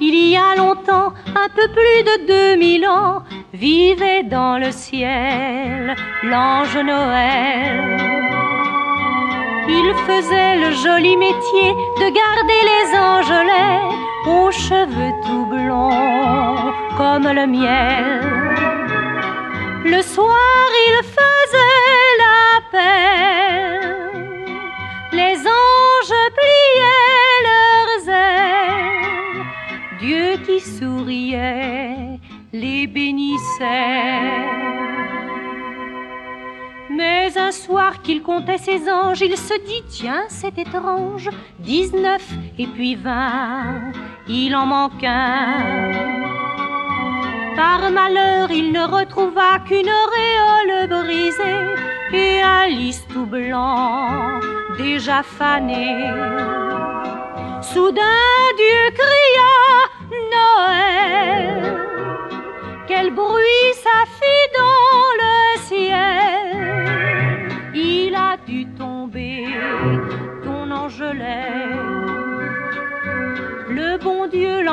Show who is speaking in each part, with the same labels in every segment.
Speaker 1: il y a longtemps, un peu plus de 2000 ans, vivait dans le ciel l'ange Noël. Il faisait le joli métier de garder les angelets aux cheveux tout blonds comme le miel. Le soir, il Souriait les bénissait. Mais un soir qu'il comptait ses anges, il se dit Tiens, c'est étrange, 19 et puis 20, il en manque un. Par malheur, il ne retrouva qu'une auréole brisée et un lys tout blanc déjà fané. Soudain, Dieu cria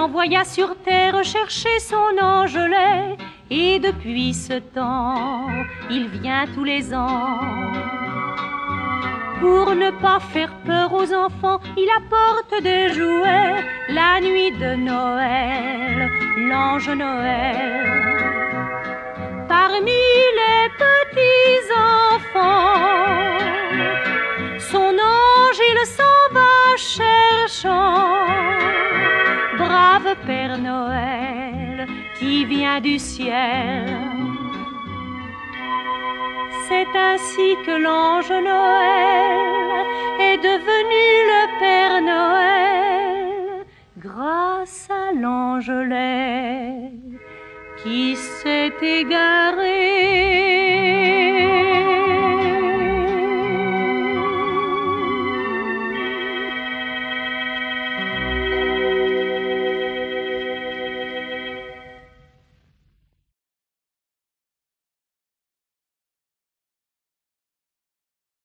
Speaker 1: Dieu l'envoya sur terre chercher son angelet. Et depuis ce temps, il vient tous les ans. Pour ne pas faire peur aux enfants, il apporte des jouets. La nuit de Noël, l'ange Noël. Parmi Père Noël qui vient du ciel. C'est ainsi que l'ange Noël est devenu le Père Noël grâce à l'angelet qui s'est égaré